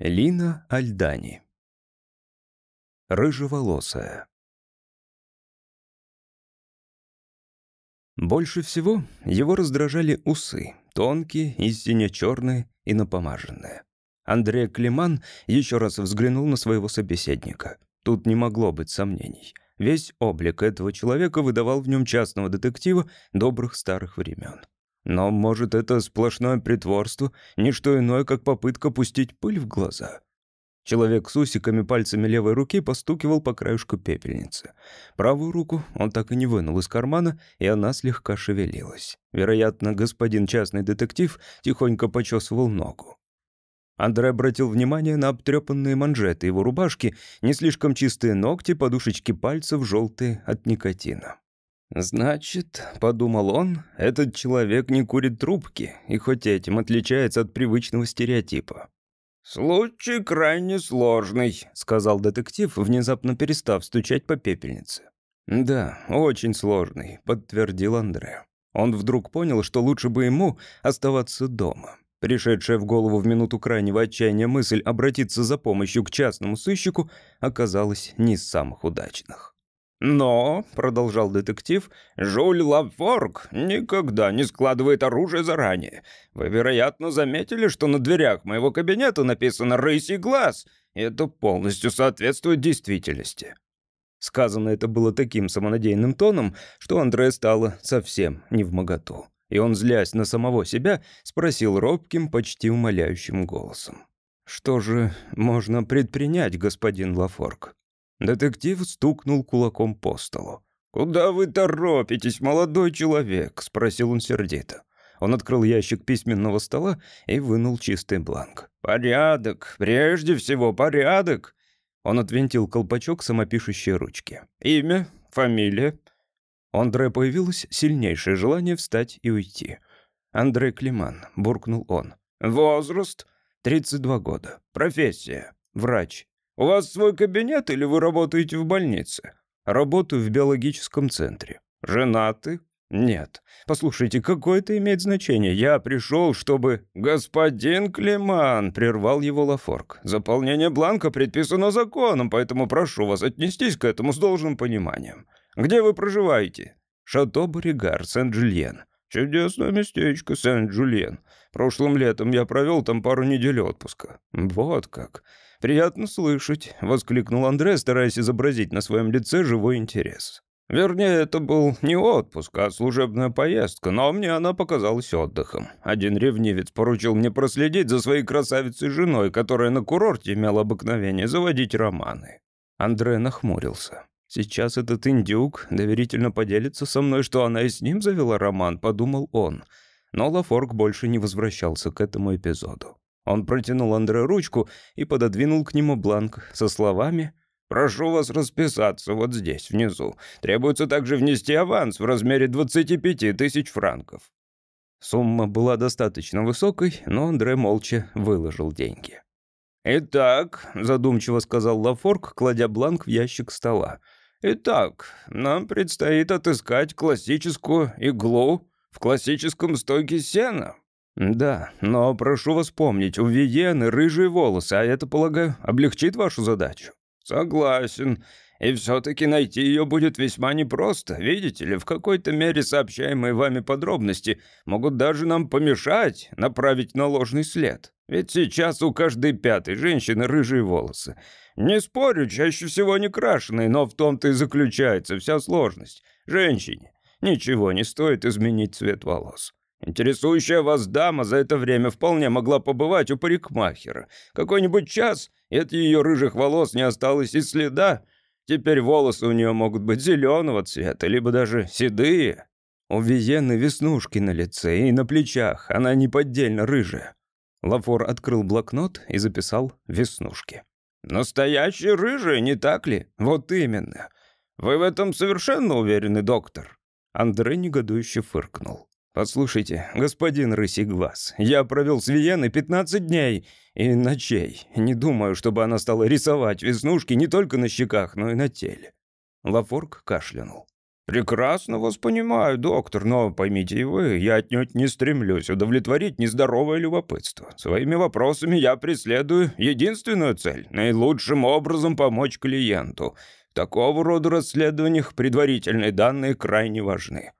Лина Альдани. Рыжеволосая. Больше всего его раздражали усы, тонкие и сине-черные и напомаженные. Андрей Климан еще раз взглянул на своего собеседника. Тут не могло быть сомнений. Весь облик этого человека выдавал в нем частного детектива добрых старых времен. Но, может, это сплошное притворство, не что иное, как попытка пустить пыль в глаза. Человек с усиками пальцами левой руки постукивал по краешку пепельницы. Правую руку он так и не вынул из кармана, и она слегка шевелилась. Вероятно, господин частный детектив тихонько почесывал ногу. Андрей обратил внимание на обтрепанные манжеты его рубашки, не слишком чистые ногти, подушечки пальцев желтые от никотина. «Значит, — подумал он, — этот человек не курит трубки, и хоть этим отличается от привычного стереотипа». «Случай крайне сложный», — сказал детектив, внезапно перестав стучать по пепельнице. «Да, очень сложный», — подтвердил Андре. Он вдруг понял, что лучше бы ему оставаться дома. Пришедшая в голову в минуту крайнего отчаяния мысль обратиться за помощью к частному сыщику оказалась не из самых удачных. «Но», — продолжал детектив, — «Жюль Лафорг никогда не складывает оружие заранее. Вы, вероятно, заметили, что на дверях моего кабинета написано «Рысий глаз», и это полностью соответствует действительности». Сказано это было таким самонадеянным тоном, что Андре стало совсем не в моготу. И он, злясь на самого себя, спросил робким, почти умоляющим голосом. «Что же можно предпринять, господин Лафорг?» Детектив стукнул кулаком по столу. «Куда вы торопитесь, молодой человек?» — спросил он сердито. Он открыл ящик письменного стола и вынул чистый бланк. «Порядок, прежде всего порядок!» Он отвинтил колпачок самопишущей ручки. «Имя? Фамилия?» У Андре появилось сильнейшее желание встать и уйти. «Андре Климан», — буркнул он. «Возраст?» «32 года. Профессия?» «Врач». «У вас свой кабинет или вы работаете в больнице?» «Работаю в биологическом центре». «Женаты?» «Нет. Послушайте, какое это имеет значение? Я пришел, чтобы...» «Господин Климан», — прервал его Лафорг, — «заполнение бланка предписано законом, поэтому прошу вас отнестись к этому с должным пониманием. Где вы проживаете?» «Шато Боригар, Сен-Джульен». «Чудесное местечко, Сен-Джульен. Прошлым летом я провел там пару недель отпуска». «Вот как. «Приятно слышать», — воскликнул Андре, стараясь изобразить на своем лице живой интерес. Вернее, это был не отпуск, а служебная поездка, но мне она показалась отдыхом. Один ревнивец поручил мне проследить за своей красавицей женой, которая на курорте имела обыкновение заводить романы. Андре нахмурился. «Сейчас этот индюк доверительно поделится со мной, что она и с ним завела роман», — подумал он. Но Лафорг больше не возвращался к этому эпизоду. Он протянул Андре ручку и пододвинул к нему бланк со словами «Прошу вас расписаться вот здесь, внизу. Требуется также внести аванс в размере 25 тысяч франков». Сумма была достаточно высокой, но Андре молча выложил деньги. «Итак», — задумчиво сказал Лафорг, кладя бланк в ящик стола, «Итак, нам предстоит отыскать классическую иглу в классическом стойке сена». «Да, но прошу вас помнить, у Виены рыжие волосы, а это, полагаю, облегчит вашу задачу». «Согласен. И все-таки найти ее будет весьма непросто. Видите ли, в какой-то мере сообщаемые вами подробности могут даже нам помешать направить на ложный след. Ведь сейчас у каждой пятой женщины рыжие волосы. Не спорю, чаще всего не крашеные, но в том-то и заключается вся сложность. Женщине ничего не стоит изменить цвет волос. Интересующая вас дама за это время вполне могла побывать у парикмахера. Какой-нибудь час, и от ее рыжих волос не осталось и следа. Теперь волосы у нее могут быть зеленого цвета, либо даже седые. У Визены веснушки на лице и на плечах, она неподдельно рыжая. Лафор открыл блокнот и записал веснушки. «Настоящие рыжие, не так ли? Вот именно. Вы в этом совершенно уверены, доктор?» Андрей негодующе фыркнул. «Послушайте, господин Рысий Глаз, я провел с Виеной 15 дней и ночей. Не думаю, чтобы она стала рисовать веснушки не только на щеках, но и на теле». Лафорг кашлянул. «Прекрасно вас понимаю, доктор, но поймите и вы, я отнюдь не стремлюсь удовлетворить нездоровое любопытство. Своими вопросами я преследую единственную цель — наилучшим образом помочь клиенту. Такого рода расследованиях предварительные данные крайне важны».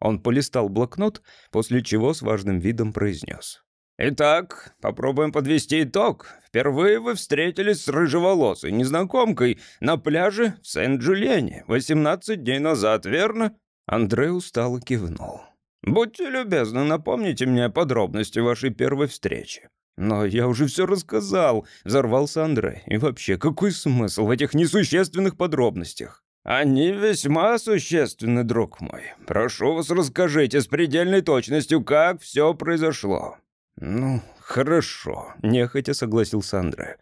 Он полистал блокнот, после чего с важным видом произнес. «Итак, попробуем подвести итог. Впервые вы встретились с рыжеволосой незнакомкой на пляже в Сен-Джульене 18 дней назад, верно?» Андре устало кивнул. «Будьте любезны, напомните мне подробности вашей первой встречи». «Но я уже все рассказал», — взорвался Андре. «И вообще, какой смысл в этих несущественных подробностях?» «Они весьма существенны, друг мой. Прошу вас, расскажите с предельной точностью, как все произошло». «Ну, хорошо», — нехотя согласился Андре.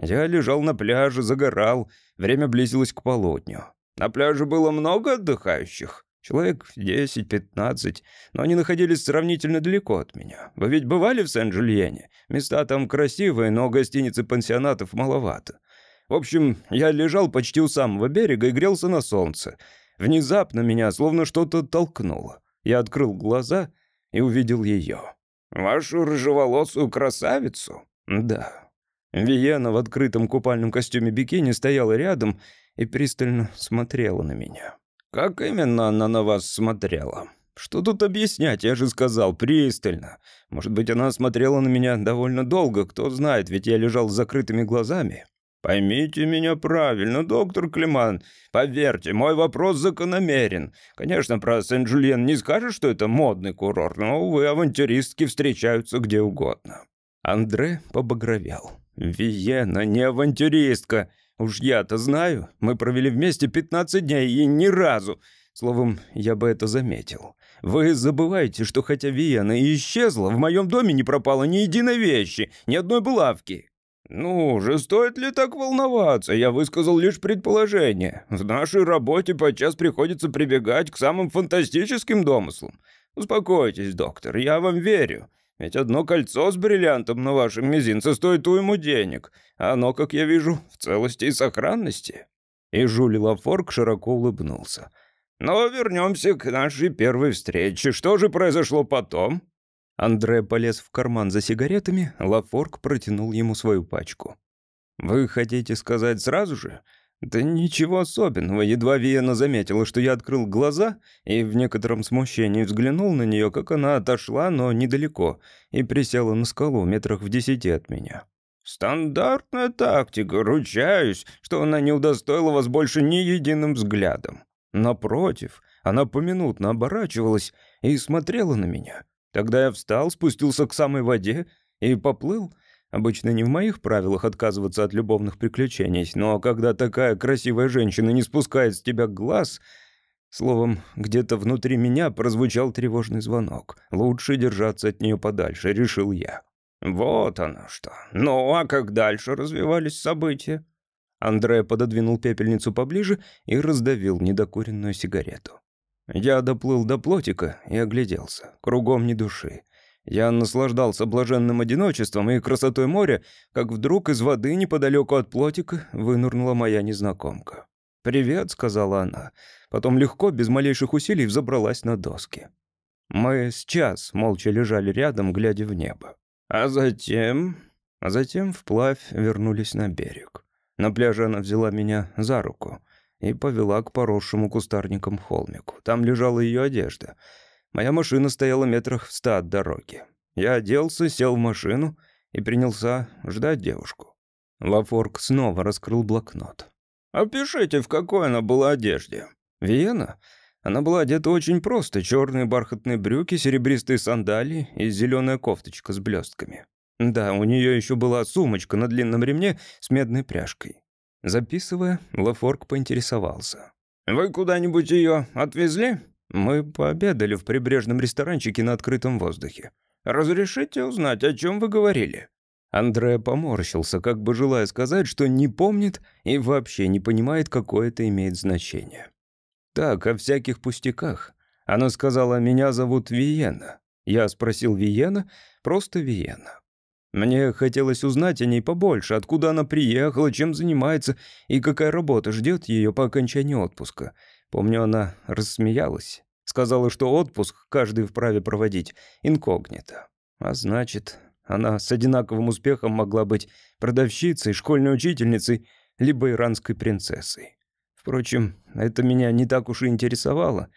«Я лежал на пляже, загорал. Время близилось к полудню. На пляже было много отдыхающих?» Человек 10-15, но они находились сравнительно далеко от меня. Вы ведь бывали в Сен-Жульене? Места там красивые, но гостиниц и пансионатов маловато. В общем, я лежал почти у самого берега и грелся на солнце. Внезапно меня словно что-то толкнуло. Я открыл глаза и увидел ее. «Вашу рыжеволосую красавицу?» «Да». Виена в открытом купальном костюме бикини стояла рядом и пристально смотрела на меня. «Как именно она на вас смотрела?» «Что тут объяснять? Я же сказал, пристально. Может быть, она смотрела на меня довольно долго, кто знает, ведь я лежал с закрытыми глазами». «Поймите меня правильно, доктор Климан. Поверьте, мой вопрос закономерен. Конечно, про Сен-Жульен не скажешь, что это модный курорт, но, увы, авантюристки встречаются где угодно». Андре побагровел. «Виена не авантюристка. Уж я-то знаю. Мы провели вместе 15 дней и ни разу. Словом, я бы это заметил. Вы забываете, что хотя Виена и исчезла, в моем доме не пропало ни единой вещи, ни одной булавки». «Ну же, стоит ли так волноваться? Я высказал лишь предположение. В нашей работе подчас приходится прибегать к самым фантастическим домыслам. Успокойтесь, доктор, я вам верю. Ведь одно кольцо с бриллиантом на вашем мизинце стоит уйму денег, а оно, как я вижу, в целости и сохранности». И Жюли Лафорг широко улыбнулся. «Но вернемся к нашей первой встрече. Что же произошло потом?» Андре полез в карман за сигаретами, Лафорг протянул ему свою пачку. «Вы хотите сказать сразу же?» «Да ничего особенного. Едва Виена заметила, что я открыл глаза и в некотором смущении взглянул на нее, как она отошла, но недалеко, и присела на скалу метрах в десяти от меня». «Стандартная тактика. Ручаюсь, что она не удостоила вас больше ни единым взглядом». Напротив, она поминутно оборачивалась и смотрела на меня. Тогда я встал, спустился к самой воде и поплыл. Обычно не в моих правилах отказываться от любовных приключений, но когда такая красивая женщина не спускает с тебя глаз... Словом, где-то внутри меня прозвучал тревожный звонок. Лучше держаться от нее подальше, решил я. Вот оно что. Ну, а как дальше развивались события? Андре пододвинул пепельницу поближе и раздавил недокуренную сигарету. Я доплыл до плотика и огляделся. Кругом ни души. Я наслаждался блаженным одиночеством и красотой моря, как вдруг из воды неподалеку от плотика вынырнула моя незнакомка. «Привет», — сказала она. Потом легко, без малейших усилий, взобралась на доски. Мы с час молча лежали рядом, глядя в небо. А затем... А затем вплавь вернулись на берег. На пляже она взяла меня за руку и повела к поросшему кустарником холмику. Там лежала ее одежда. Моя машина стояла метрах в ста от дороги. Я оделся, сел в машину и принялся ждать девушку. Лафорг снова раскрыл блокнот. «Опишите, в какой она была одежде?» «Виена?» Она была одета очень просто. Черные бархатные брюки, серебристые сандалии и зеленая кофточка с блестками. Да, у нее еще была сумочка на длинном ремне с медной пряжкой. Записывая, Лафорг поинтересовался. «Вы куда-нибудь ее отвезли?» «Мы пообедали в прибрежном ресторанчике на открытом воздухе». «Разрешите узнать, о чем вы говорили?» Андре поморщился, как бы желая сказать, что не помнит и вообще не понимает, какое это имеет значение. «Так, о всяких пустяках». Она сказала, «Меня зовут Виена». Я спросил Виена, просто Виена. Мне хотелось узнать о ней побольше, откуда она приехала, чем занимается и какая работа ждет ее по окончании отпуска. Помню, она рассмеялась. Сказала, что отпуск каждый вправе проводить инкогнито. А значит, она с одинаковым успехом могла быть продавщицей, школьной учительницей, либо иранской принцессой. Впрочем, это меня не так уж и интересовало,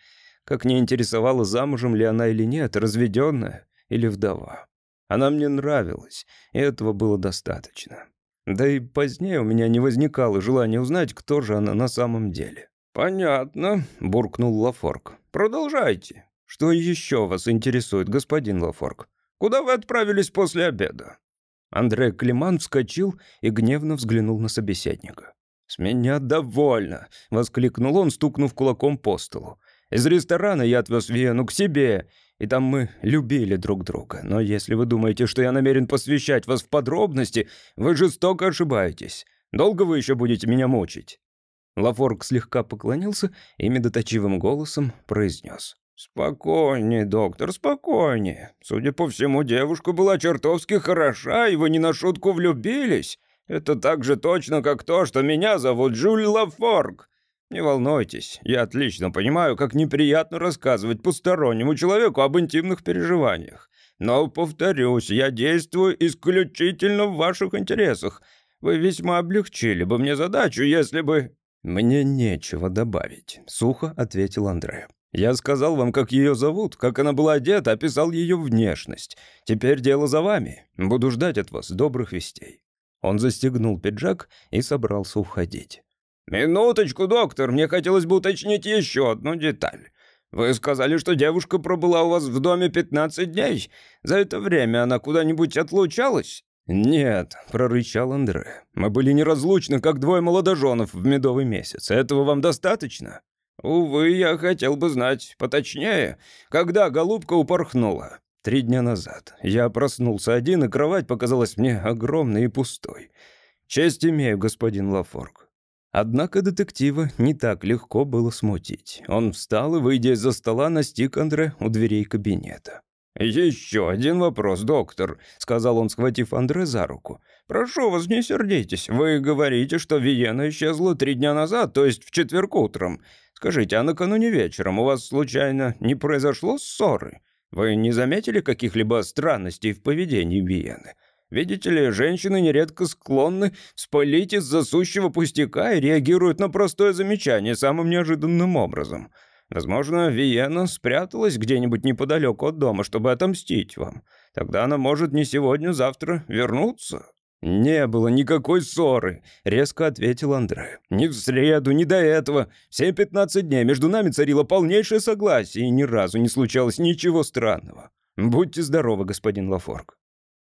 как не интересовало, замужем ли она или нет, разведенная или вдова. Она мне нравилась, и этого было достаточно. Да и позднее у меня не возникало желания узнать, кто же она на самом деле. «Понятно», — буркнул Лафорг. «Продолжайте. Что еще вас интересует, господин Лафорг? Куда вы отправились после обеда?» Андре Климан вскочил и гневно взглянул на собеседника. «С меня довольно!» — воскликнул он, стукнув кулаком по столу. «Из ресторана я отвез Вену к себе, и там мы любили друг друга. Но если вы думаете, что я намерен посвящать вас в подробности, вы жестоко ошибаетесь. Долго вы еще будете меня мучить?» Лафорг слегка поклонился и медоточивым голосом произнес. «Спокойнее, доктор, спокойнее. Судя по всему, девушка была чертовски хороша, и вы не на шутку влюбились. Это так же точно, как то, что меня зовут Жюль Лафорг. Не волнуйтесь, я отлично понимаю, как неприятно рассказывать постороннему человеку об интимных переживаниях. Но, повторюсь, я действую исключительно в ваших интересах. Вы весьма облегчили бы мне задачу, если бы...» «Мне нечего добавить», — сухо ответил Андре. «Я сказал вам, как ее зовут, как она была одета, описал ее внешность. Теперь дело за вами. Буду ждать от вас добрых вестей». Он застегнул пиджак и собрался уходить. «Минуточку, доктор, мне хотелось бы уточнить еще одну деталь. Вы сказали, что девушка пробыла у вас в доме 15 дней. За это время она куда-нибудь отлучалась?» «Нет», — прорычал Андре. «Мы были неразлучны, как двое молодоженов в медовый месяц. Этого вам достаточно?» «Увы, я хотел бы знать поточнее, когда голубка упорхнула». «Три дня назад. Я проснулся один, и кровать показалась мне огромной и пустой. Честь имею, господин Лафорг». Однако детектива не так легко было смутить. Он встал и, выйдя из-за стола, настиг Андре у дверей кабинета. «Еще один вопрос, доктор», — сказал он, схватив Андре за руку. «Прошу вас, не сердитесь. Вы говорите, что Виена исчезла три дня назад, то есть в четверг утром. Скажите, а накануне вечером у вас, случайно, не произошло ссоры? Вы не заметили каких-либо странностей в поведении Виены? Видите ли, женщины нередко склонны спалить из-за сущего пустяка и реагируют на простое замечание самым неожиданным образом». Возможно, Виена спряталась где-нибудь неподалеку от дома, чтобы отомстить вам. Тогда она может не сегодня-завтра вернуться». «Не было никакой ссоры», — резко ответил Андре. «Ни в среду, ни до этого. Все пятнадцать дней между нами царило полнейшее согласие, и ни разу не случалось ничего странного. Будьте здоровы, господин Лафорг».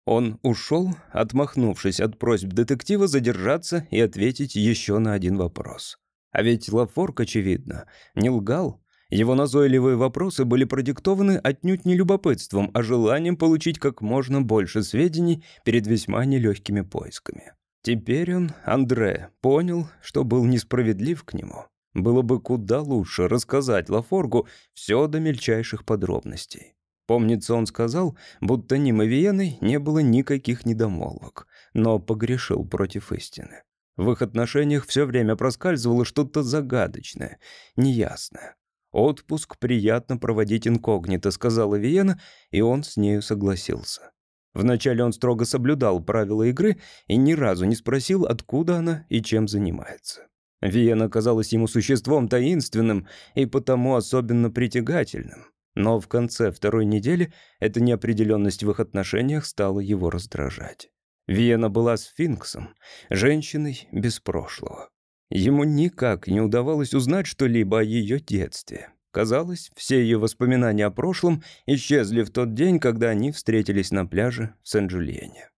Он ушел, отмахнувшись от просьб детектива задержаться и ответить еще на один вопрос. А ведь Лафорг, очевидно, не лгал. Его назойливые вопросы были продиктованы отнюдь не любопытством, а желанием получить как можно больше сведений перед весьма нелегкими поисками. Теперь он, Андре, понял, что был несправедлив к нему. Было бы куда лучше рассказать Лафоргу все до мельчайших подробностей. Помнится, он сказал, будто ни Мавиеной не было никаких недомолвок, но погрешил против истины. В их отношениях все время проскальзывало что-то загадочное, неясное. «Отпуск приятно проводить инкогнито», — сказала Виена, и он с нею согласился. Вначале он строго соблюдал правила игры и ни разу не спросил, откуда она и чем занимается. Виена казалась ему существом таинственным и потому особенно притягательным. Но в конце второй недели эта неопределенность в их отношениях стала его раздражать. Виена была сфинксом, женщиной без прошлого. Ему никак не удавалось узнать что-либо о ее детстве. Казалось, все ее воспоминания о прошлом исчезли в тот день, когда они встретились на пляже в Сен-Жульене.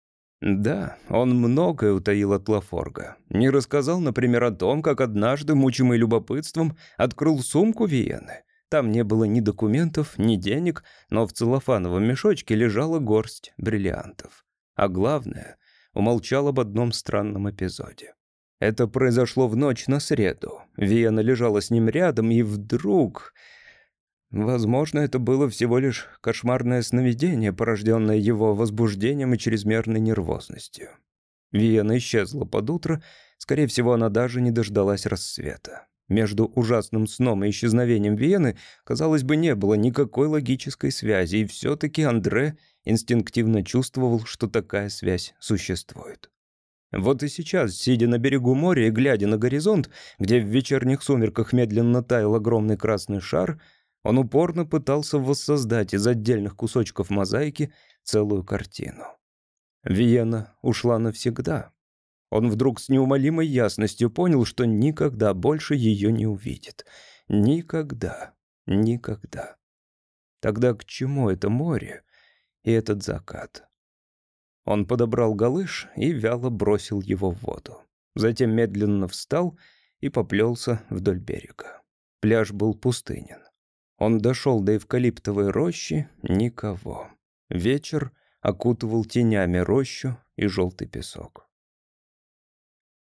Да, он многое утаил от Лафорга. Не рассказал, например, о том, как однажды, мучимый любопытством, открыл сумку Виены. Там не было ни документов, ни денег, но в целлофановом мешочке лежала горсть бриллиантов. А главное, умолчал об одном странном эпизоде. Это произошло в ночь на среду. Виена лежала с ним рядом, и вдруг... Возможно, это было всего лишь кошмарное сновидение, порожденное его возбуждением и чрезмерной нервозностью. Виена исчезла под утро, скорее всего, она даже не дождалась рассвета. Между ужасным сном и исчезновением Вены, казалось бы, не было никакой логической связи, и все-таки Андре инстинктивно чувствовал, что такая связь существует. Вот и сейчас, сидя на берегу моря и глядя на горизонт, где в вечерних сумерках медленно таял огромный красный шар, он упорно пытался воссоздать из отдельных кусочков мозаики целую картину. Виена ушла навсегда. Он вдруг с неумолимой ясностью понял, что никогда больше ее не увидит. Никогда. Никогда. Тогда к чему это море и этот закат? Он подобрал галыш и вяло бросил его в воду. Затем медленно встал и поплелся вдоль берега. Пляж был пустынен. Он дошел до эвкалиптовой рощи — никого. Вечер окутывал тенями рощу и желтый песок.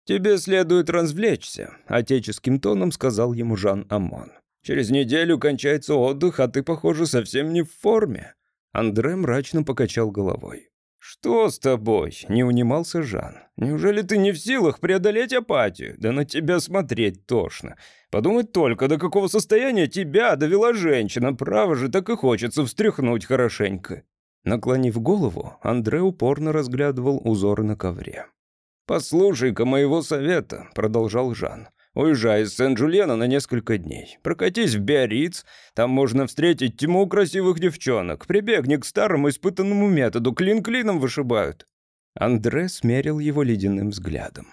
«Тебе следует развлечься», — отеческим тоном сказал ему Жан Амон. «Через неделю кончается отдых, а ты, похоже, совсем не в форме». Андре мрачно покачал головой. «Что с тобой?» — не унимался Жан. «Неужели ты не в силах преодолеть апатию? Да на тебя смотреть тошно. Подумать только, до какого состояния тебя довела женщина. Право же, так и хочется встряхнуть хорошенько». Наклонив голову, Андре упорно разглядывал узоры на ковре. «Послушай-ка моего совета», — продолжал Жан. «Уезжай из Сен-Жульена на несколько дней. Прокатись в Биарриц, там можно встретить тьму красивых девчонок. Прибегни к старому испытанному методу, клин клином вышибают». Андре смерил его ледяным взглядом.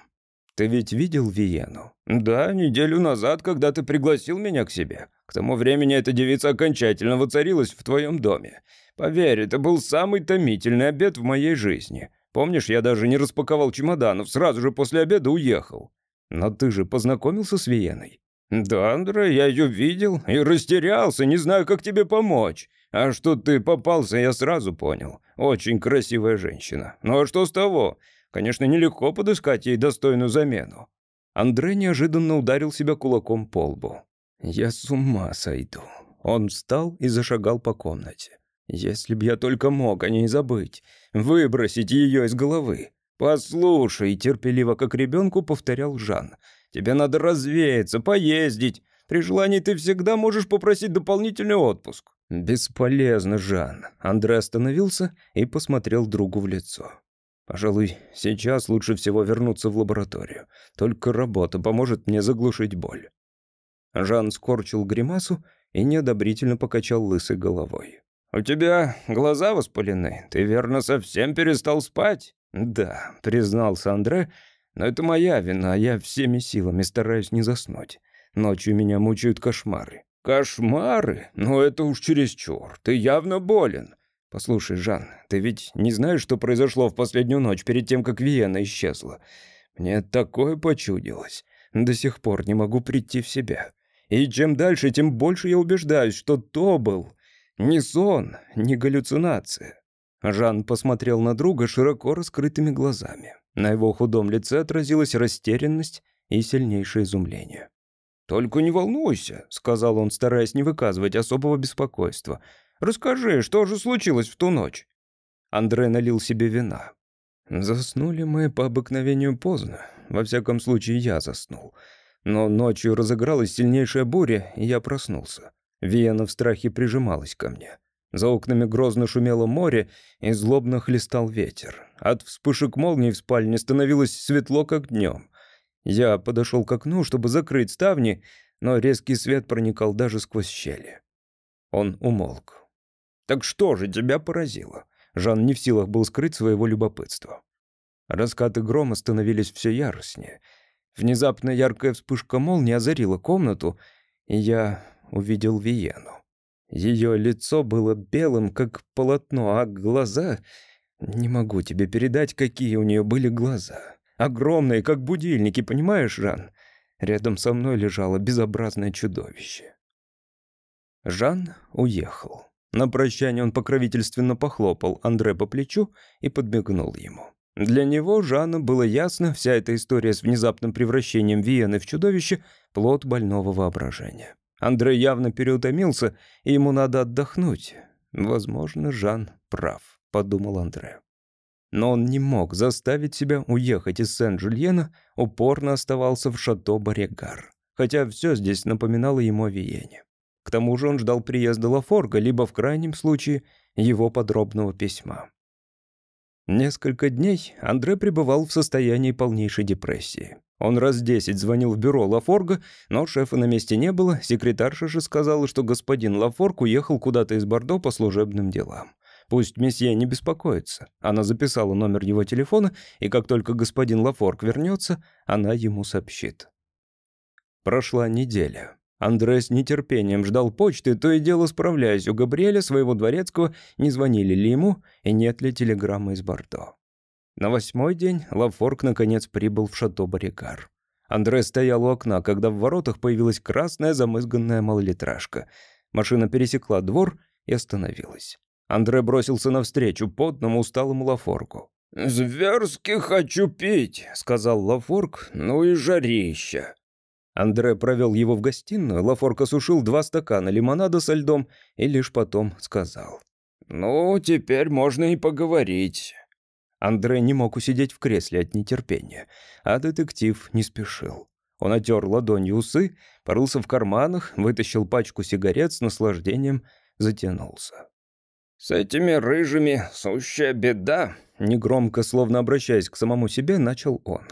«Ты ведь видел Виену?» «Да, неделю назад, когда ты пригласил меня к себе. К тому времени эта девица окончательно воцарилась в твоем доме. Поверь, это был самый томительный обед в моей жизни. Помнишь, я даже не распаковал чемоданов, сразу же после обеда уехал. Но ты же познакомился с Виеной? Да, Андре, я ее видел и растерялся, не знаю, как тебе помочь. А что ты попался, я сразу понял. Очень красивая женщина. Ну а что с того? Конечно, нелегко подыскать ей достойную замену. Андре неожиданно ударил себя кулаком по лбу. «Я с ума сойду». Он встал и зашагал по комнате. Если б я только мог о ней забыть, выбросить ее из головы. «Послушай», — терпеливо как ребенку повторял Жан, «тебе надо развеяться, поездить. При желании ты всегда можешь попросить дополнительный отпуск». «Бесполезно, Жан». Андре остановился и посмотрел другу в лицо. «Пожалуй, сейчас лучше всего вернуться в лабораторию. Только работа поможет мне заглушить боль». Жан скорчил гримасу и неодобрительно покачал лысой головой. «У тебя глаза воспалены. Ты, верно, совсем перестал спать?» «Да», — признался Андре, — «но это моя вина, я всеми силами стараюсь не заснуть. Ночью меня мучают кошмары». «Кошмары? Ну это уж чересчур. Ты явно болен». «Послушай, Жан, ты ведь не знаешь, что произошло в последнюю ночь перед тем, как Виена исчезла? Мне такое почудилось. До сих пор не могу прийти в себя. И чем дальше, тем больше я убеждаюсь, что то был не сон, не галлюцинация. Жан посмотрел на друга широко раскрытыми глазами. На его худом лице отразилась растерянность и сильнейшее изумление. «Только не волнуйся», — сказал он, стараясь не выказывать особого беспокойства. «Расскажи, что же случилось в ту ночь?» Андре налил себе вина. Заснули мы по обыкновению поздно. Во всяком случае, я заснул. Но ночью разыгралась сильнейшая буря, и я проснулся. Виена в страхе прижималась ко мне. За окнами грозно шумело море и злобно хлестал ветер. От вспышек молний в спальне становилось светло, как днем. Я подошел к окну, чтобы закрыть ставни, но резкий свет проникал даже сквозь щели. Он умолк. «Так что же тебя поразило?» Жан не в силах был скрыть своего любопытства. Раскаты грома становились все яростнее. Внезапно яркая вспышка молнии озарила комнату, и я увидел Виену. Ее лицо было белым, как полотно, а глаза... Не могу тебе передать, какие у нее были глаза. Огромные, как будильники, понимаешь, Жан? Рядом со мной лежало безобразное чудовище. Жан уехал. На прощание он покровительственно похлопал Андре по плечу и подмигнул ему. Для него, Жана, было ясно, вся эта история с внезапным превращением Виены в чудовище — плод больного воображения. Андрей явно переутомился, и ему надо отдохнуть. Возможно, Жан прав, подумал Андре. Но он не мог заставить себя уехать из Сен-Жульена, упорно оставался в шато Барегар. хотя все здесь напоминало ему о Виене. К тому же он ждал приезда Лафорга, либо, в крайнем случае, его подробного письма. Несколько дней Андре пребывал в состоянии полнейшей депрессии. Он раз десять звонил в бюро Лафорга, но шефа на месте не было, секретарша же сказала, что господин Лафорг уехал куда-то из Бордо по служебным делам. Пусть месье не беспокоится. Она записала номер его телефона, и как только господин Лафорг вернется, она ему сообщит. Прошла неделя. Андре с нетерпением ждал почты, то и дело справляясь у Габриэля, своего дворецкого, не звонили ли ему и нет ли телеграммы из Бордо. На восьмой день Лафорг наконец прибыл в шато Барикар. Андре стоял у окна, когда в воротах появилась красная замызганная малолитражка. Машина пересекла двор и остановилась. Андре бросился навстречу потному усталому Лафоргу. «Зверски хочу пить», — сказал Лафорг, — «ну и жарища». Андре провел его в гостиную, Лафорг осушил два стакана лимонада со льдом и лишь потом сказал. «Ну, теперь можно и поговорить». Андре не мог усидеть в кресле от нетерпения, а детектив не спешил. Он отер ладонью усы, порылся в карманах, вытащил пачку сигарет с наслаждением, затянулся. «С этими рыжими сущая беда», — негромко, словно обращаясь к самому себе, начал он.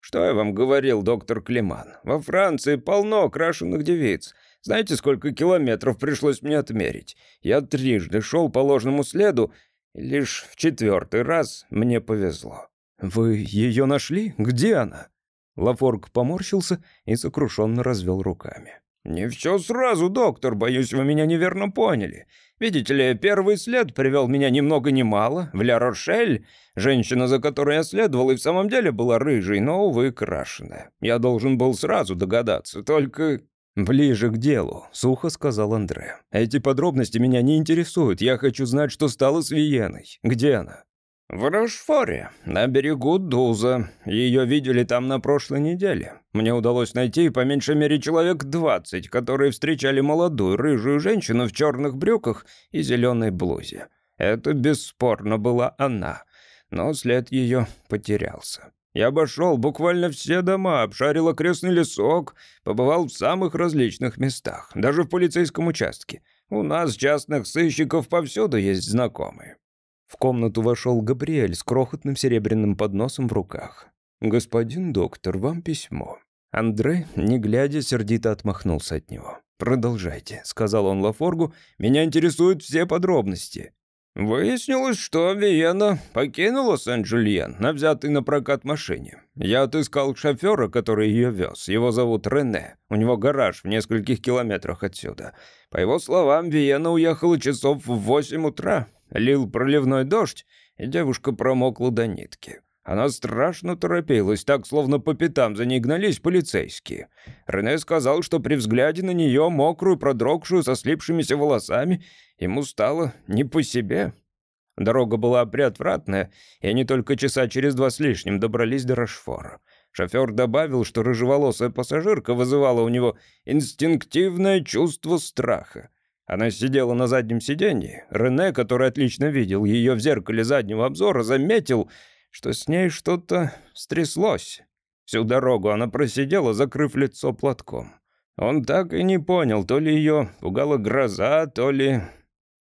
«Что я вам говорил, доктор Климан? Во Франции полно окрашенных девиц. Знаете, сколько километров пришлось мне отмерить? Я трижды шел по ложному следу, лишь в четвертый раз мне повезло». «Вы ее нашли? Где она?» Лафорг поморщился и сокрушенно развел руками. «Не все сразу, доктор, боюсь, вы меня неверно поняли. Видите ли, первый след привел меня ни много ни мало в Ля-Рошель. Женщина, за которой я следовал, и в самом деле была рыжей, но, увы, крашеная. Я должен был сразу догадаться, только...» «Ближе к делу», — сухо сказал Андре. «Эти подробности меня не интересуют. Я хочу знать, что стало с Виеной. Где она?» «В Рошфоре, на берегу Дуза. Ее видели там на прошлой неделе. Мне удалось найти по меньшей мере человек двадцать, которые встречали молодую рыжую женщину в черных брюках и зеленой блузе. Это бесспорно была она, но след ее потерялся. Я обошел буквально все дома, обшарил окрестный лесок, побывал в самых различных местах, даже в полицейском участке. У нас, частных сыщиков, повсюду есть знакомые. В комнату вошел Габриэль с крохотным серебряным подносом в руках. «Господин доктор, вам письмо». Андре, не глядя, сердито отмахнулся от него. «Продолжайте», — сказал он Лафоргу, — «меня интересуют все подробности». «Выяснилось, что Виена покинула Сен-Жульен на взятой на прокат машине. Я отыскал шофера, который ее вез. Его зовут Рене. У него гараж в нескольких километрах отсюда. По его словам, Виена уехала часов в восемь утра. Лил проливной дождь, и девушка промокла до нитки. Она страшно торопилась, так словно по пятам за ней гнались полицейские. Рене сказал, что при взгляде на нее, мокрую, продрогшую, со слипшимися волосами, ему стало не по себе. Дорога была приотвратная, и они только часа через два с лишним добрались до Рашфора. Шофер добавил, что рыжеволосая пассажирка вызывала у него инстинктивное чувство страха. Она сидела на заднем сиденье. Рене, который отлично видел ее в зеркале заднего обзора, заметил, что с ней что-то стряслось. Всю дорогу она просидела, закрыв лицо платком. Он так и не понял, то ли ее пугала гроза, то ли...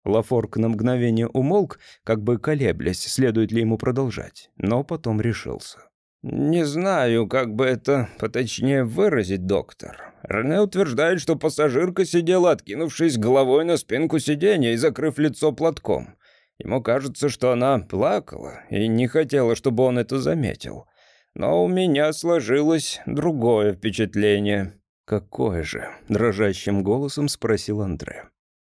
Лафорг на мгновение умолк, как бы колеблясь, следует ли ему продолжать, но потом решился. «Не знаю, как бы это поточнее выразить, доктор. Рене утверждает, что пассажирка сидела, откинувшись головой на спинку сиденья и закрыв лицо платком. Ему кажется, что она плакала и не хотела, чтобы он это заметил. Но у меня сложилось другое впечатление». «Какое же?» — дрожащим голосом спросил Андре.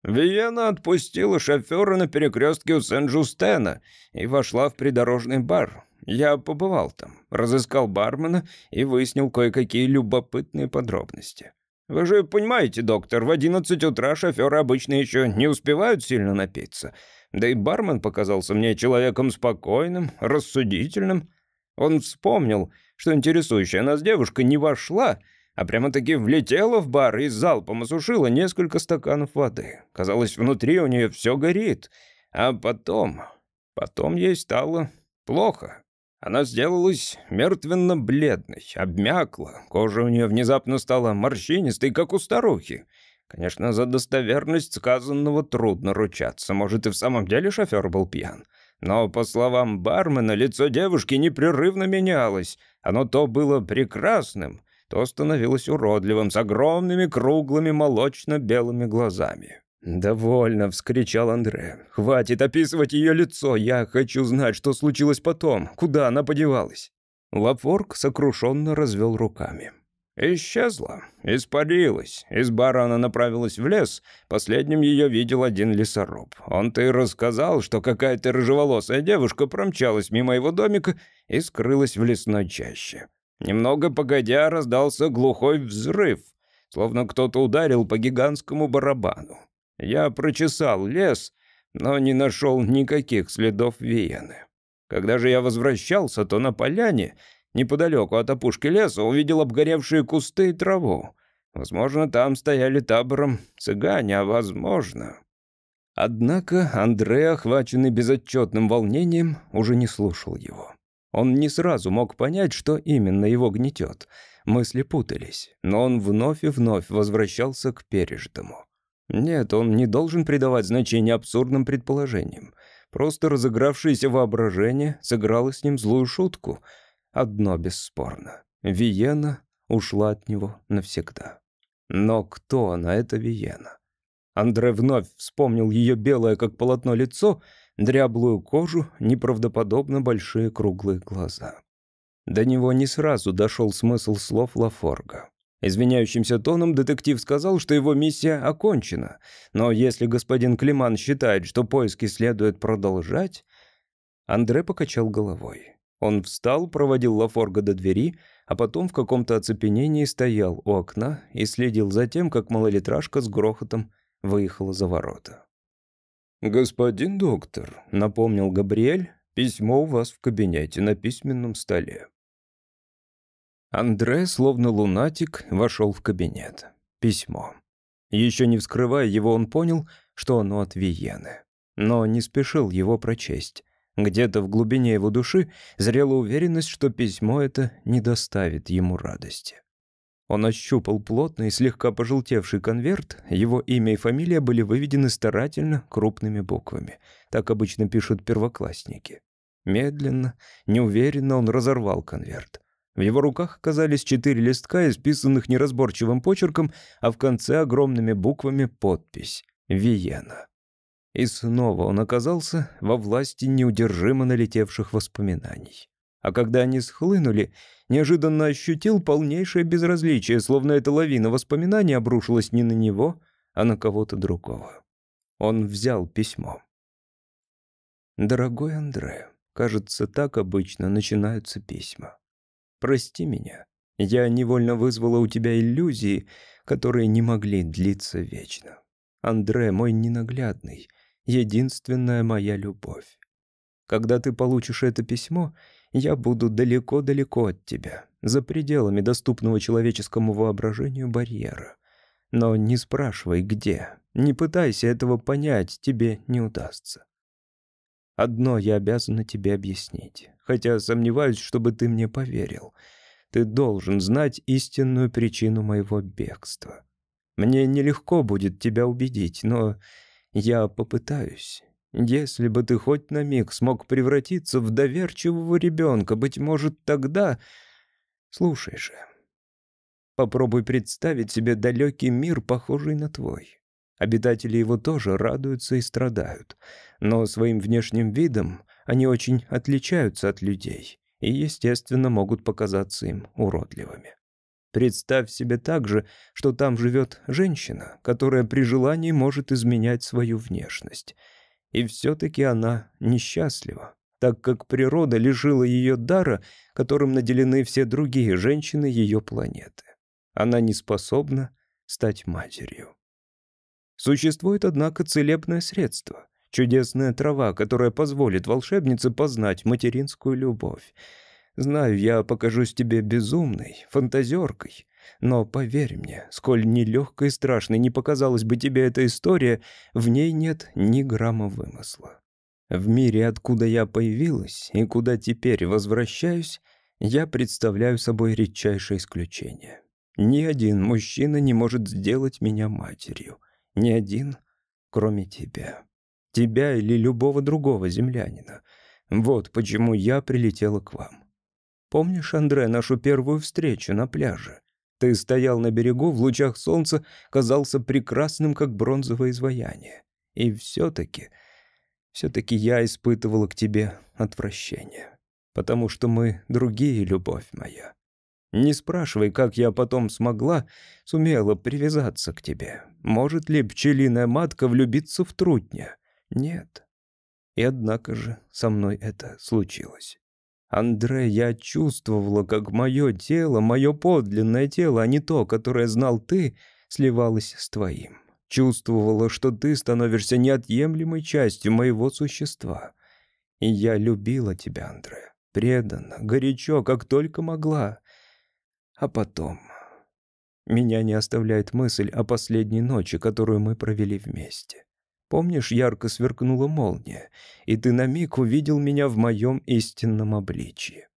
Виена отпустила шофера на перекрестке у Сен-Жустена и вошла в придорожный бар. Я побывал там, разыскал бармена и выяснил кое-какие любопытные подробности. Вы же понимаете, доктор, в 11 утра шоферы обычно еще не успевают сильно напиться. Да и бармен показался мне человеком спокойным, рассудительным. Он вспомнил, что интересующая нас девушка не вошла, а прямо-таки влетела в бар и залпом осушила несколько стаканов воды. Казалось, внутри у нее все горит. А потом... Потом ей стало плохо. Она сделалась мертвенно-бледной, обмякла. Кожа у нее внезапно стала морщинистой, как у старухи. Конечно, за достоверность сказанного трудно ручаться. Может, и в самом деле шофер был пьян. Но, по словам бармена, лицо девушки непрерывно менялось. Оно то было прекрасным, то становилось уродливым, с огромными круглыми молочно-белыми глазами. «Довольно!» — вскричал Андре. «Хватит описывать ее лицо! Я хочу знать, что случилось потом! Куда она подевалась?» Лафорг сокрушенно развел руками. «Исчезла, испарилась. Из бара она направилась в лес. Последним ее видел один лесоруб. Он-то и рассказал, что какая-то рыжеволосая девушка промчалась мимо его домика и скрылась в лесной чаще. Немного погодя раздался глухой взрыв, словно кто-то ударил по гигантскому барабану. Я прочесал лес, но не нашел никаких следов Виены. Когда же я возвращался, то на поляне, неподалеку от опушки леса, увидел обгоревшие кусты и траву. Возможно, там стояли табором цыгане, а возможно... Однако Андрей, охваченный безотчетным волнением, уже не слушал его. Он не сразу мог понять, что именно его гнетет. Мысли путались, но он вновь и вновь возвращался к пережитому. Нет, он не должен придавать значение абсурдным предположениям. Просто разыгравшееся воображение сыграло с ним злую шутку. Одно бесспорно. Виена ушла от него навсегда. Но кто она, эта Виена? Андре вновь вспомнил ее белое, как полотно, лицо, дряблую кожу, неправдоподобно большие круглые глаза. До него не сразу дошел смысл слов Лафорга. Извиняющимся тоном детектив сказал, что его миссия окончена, но если господин Климан считает, что поиски следует продолжать... Андре покачал головой. Он встал, проводил Лафорга до двери, а потом в каком-то оцепенении стоял у окна и следил за тем, как малолитражка с грохотом выехала за ворота. «Господин доктор», — напомнил Габриэль, — «письмо у вас в кабинете на письменном столе». Андре, словно лунатик, вошел в кабинет. Письмо. Еще не вскрывая его, он понял, что оно от Виены. Но не спешил его прочесть. Где-то в глубине его души зрела уверенность, что письмо это не доставит ему радости. Он ощупал плотный, слегка пожелтевший конверт, его имя и фамилия были выведены старательно крупными буквами. Так обычно пишут первоклассники. Медленно, неуверенно он разорвал конверт. В его руках оказались четыре листка, исписанных неразборчивым почерком, а в конце огромными буквами подпись «Виена». И снова он оказался во власти неудержимо налетевших воспоминаний. А когда они схлынули, неожиданно ощутил полнейшее безразличие, словно эта лавина воспоминаний обрушилась не на него, а на кого-то другого. Он взял письмо. «Дорогой Андре, кажется, так обычно начинаются письма. Прости меня. Я невольно вызвала у тебя иллюзии, которые не могли длиться вечно. Андре, мой ненаглядный, единственная моя любовь. Когда ты получишь это письмо, я буду далеко-далеко от тебя, за пределами доступного человеческому воображению барьера. Но не спрашивай, где. Не пытайся этого понять, тебе не удастся. Одно я обязана тебе объяснить, хотя сомневаюсь, чтобы ты мне поверил. Ты должен знать истинную причину моего бегства. Мне нелегко будет тебя убедить, но я попытаюсь. Если бы ты хоть на миг смог превратиться в доверчивого ребенка, быть может, тогда... Слушай же. Попробуй представить себе далекий мир, похожий на твой. Обитатели его тоже радуются и страдают, но своим внешним видом они очень отличаются от людей и, естественно, могут показаться им уродливыми. Представь себе также, что там живет женщина, которая при желании может изменять свою внешность. И все-таки она несчастлива, так как природа лишила ее дара, которым наделены все другие женщины ее планеты. Она не способна стать матерью. Существует, однако, целебное средство, чудесная трава, которая позволит волшебнице познать материнскую любовь. Знаю, я покажусь тебе безумной, фантазеркой, но поверь мне, сколь нелегкой и страшной не показалась бы тебе эта история, в ней нет ни грамма вымысла. В мире, откуда я появилась и куда теперь возвращаюсь, я представляю собой редчайшее исключение. Ни один мужчина не может сделать меня матерью. Ни один, кроме тебя. Тебя или любого другого землянина. Вот почему я прилетела к вам. Помнишь, Андре, нашу первую встречу на пляже? Ты стоял на берегу, в лучах солнца казался прекрасным, как бронзовое изваяние. И все-таки, все-таки я испытывала к тебе отвращение. Потому что мы другие, любовь моя. Не спрашивай, как я потом смогла, сумела привязаться к тебе. Может ли пчелиная матка влюбиться в трутня? Нет. И однако же со мной это случилось. Андре, я чувствовала, как мое тело, мое подлинное тело, а не то, которое знал ты, сливалось с твоим. Чувствовала, что ты становишься неотъемлемой частью моего существа. И я любила тебя, Андре, преданно, горячо, как только могла. А потом... Меня не оставляет мысль о последней ночи, которую мы провели вместе. Помнишь, ярко сверкнула молния, и ты на миг увидел меня в моем истинном обличье?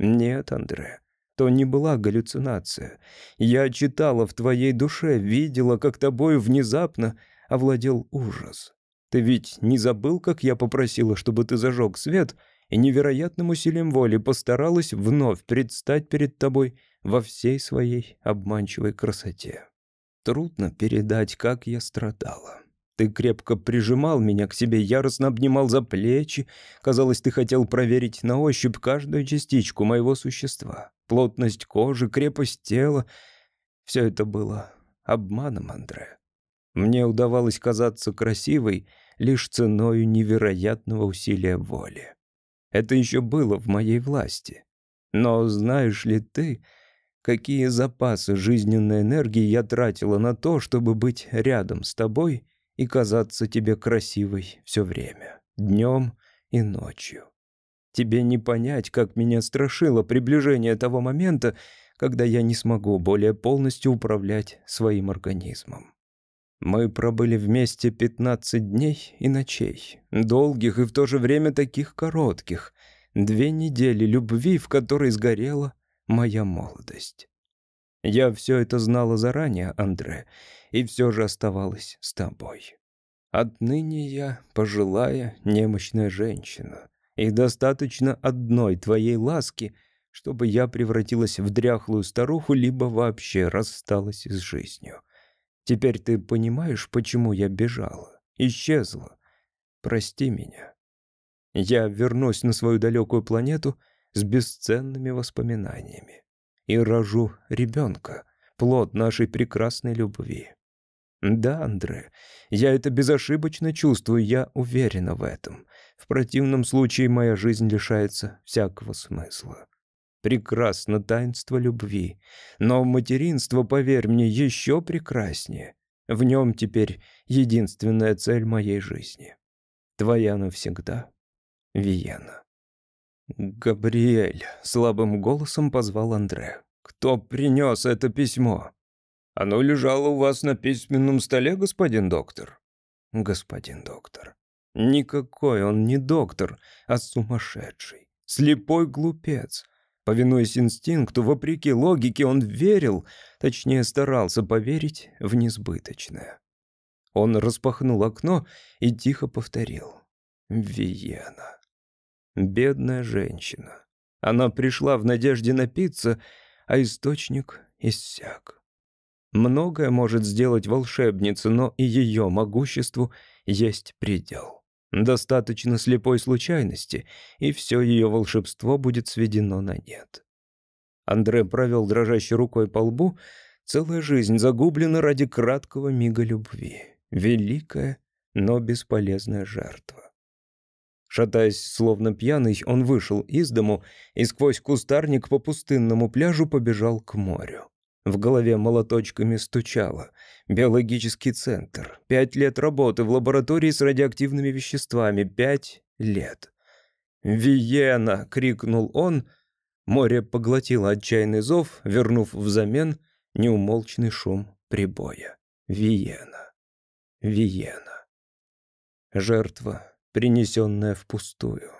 Нет, Андре, то не была галлюцинация. Я читала в твоей душе, видела, как тобой внезапно овладел ужас. Ты ведь не забыл, как я попросила, чтобы ты зажег свет, и невероятным усилием воли постаралась вновь предстать перед тобой во всей своей обманчивой красоте. Трудно передать, как я страдала. Ты крепко прижимал меня к себе, яростно обнимал за плечи. Казалось, ты хотел проверить на ощупь каждую частичку моего существа. Плотность кожи, крепость тела. Все это было обманом, Андре. Мне удавалось казаться красивой лишь ценою невероятного усилия воли. Это еще было в моей власти. Но знаешь ли ты, какие запасы жизненной энергии я тратила на то, чтобы быть рядом с тобой и казаться тебе красивой все время, днем и ночью. Тебе не понять, как меня страшило приближение того момента, когда я не смогу более полностью управлять своим организмом. Мы пробыли вместе 15 дней и ночей, долгих и в то же время таких коротких, две недели любви, в которой сгорела моя молодость. Я все это знала заранее, Андре, и все же оставалась с тобой. Отныне я пожилая, немощная женщина, и достаточно одной твоей ласки, чтобы я превратилась в дряхлую старуху, либо вообще рассталась с жизнью. Теперь ты понимаешь, почему я бежала, исчезла? Прости меня. Я вернусь на свою далекую планету с бесценными воспоминаниями и рожу ребенка, плод нашей прекрасной любви. Да, Андре, я это безошибочно чувствую, я уверена в этом. В противном случае моя жизнь лишается всякого смысла. Прекрасно таинство любви, но материнство, поверь мне, еще прекраснее. В нем теперь единственная цель моей жизни. Твоя навсегда, Виена. «Габриэль», — слабым голосом позвал Андре. «Кто принес это письмо?» Оно лежало у вас на письменном столе, господин доктор?» «Господин доктор». «Никакой он не доктор, а сумасшедший. Слепой глупец». Повинуясь инстинкту, вопреки логике, он верил, точнее старался поверить в несбыточное. Он распахнул окно и тихо повторил. «Виена». Бедная женщина. Она пришла в надежде напиться, а источник иссяк. Многое может сделать волшебница, но и ее могуществу есть предел. Достаточно слепой случайности, и все ее волшебство будет сведено на нет. Андре провел дрожащей рукой по лбу. Целая жизнь загублена ради краткого мига любви. Великая, но бесполезная жертва. Шатаясь, словно пьяный, он вышел из дому и сквозь кустарник по пустынному пляжу побежал к морю. В голове молоточками стучало. Биологический центр. Пять лет работы в лаборатории с радиоактивными веществами. Пять лет. «Виена!» — крикнул он. Море поглотило отчаянный зов, вернув взамен неумолчный шум прибоя. Виена. Виена. Жертва принесенное впустую.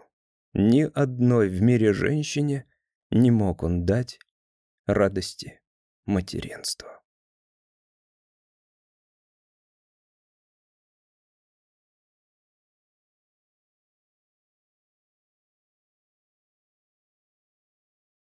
Ни одной в мире женщине не мог он дать радости материнства.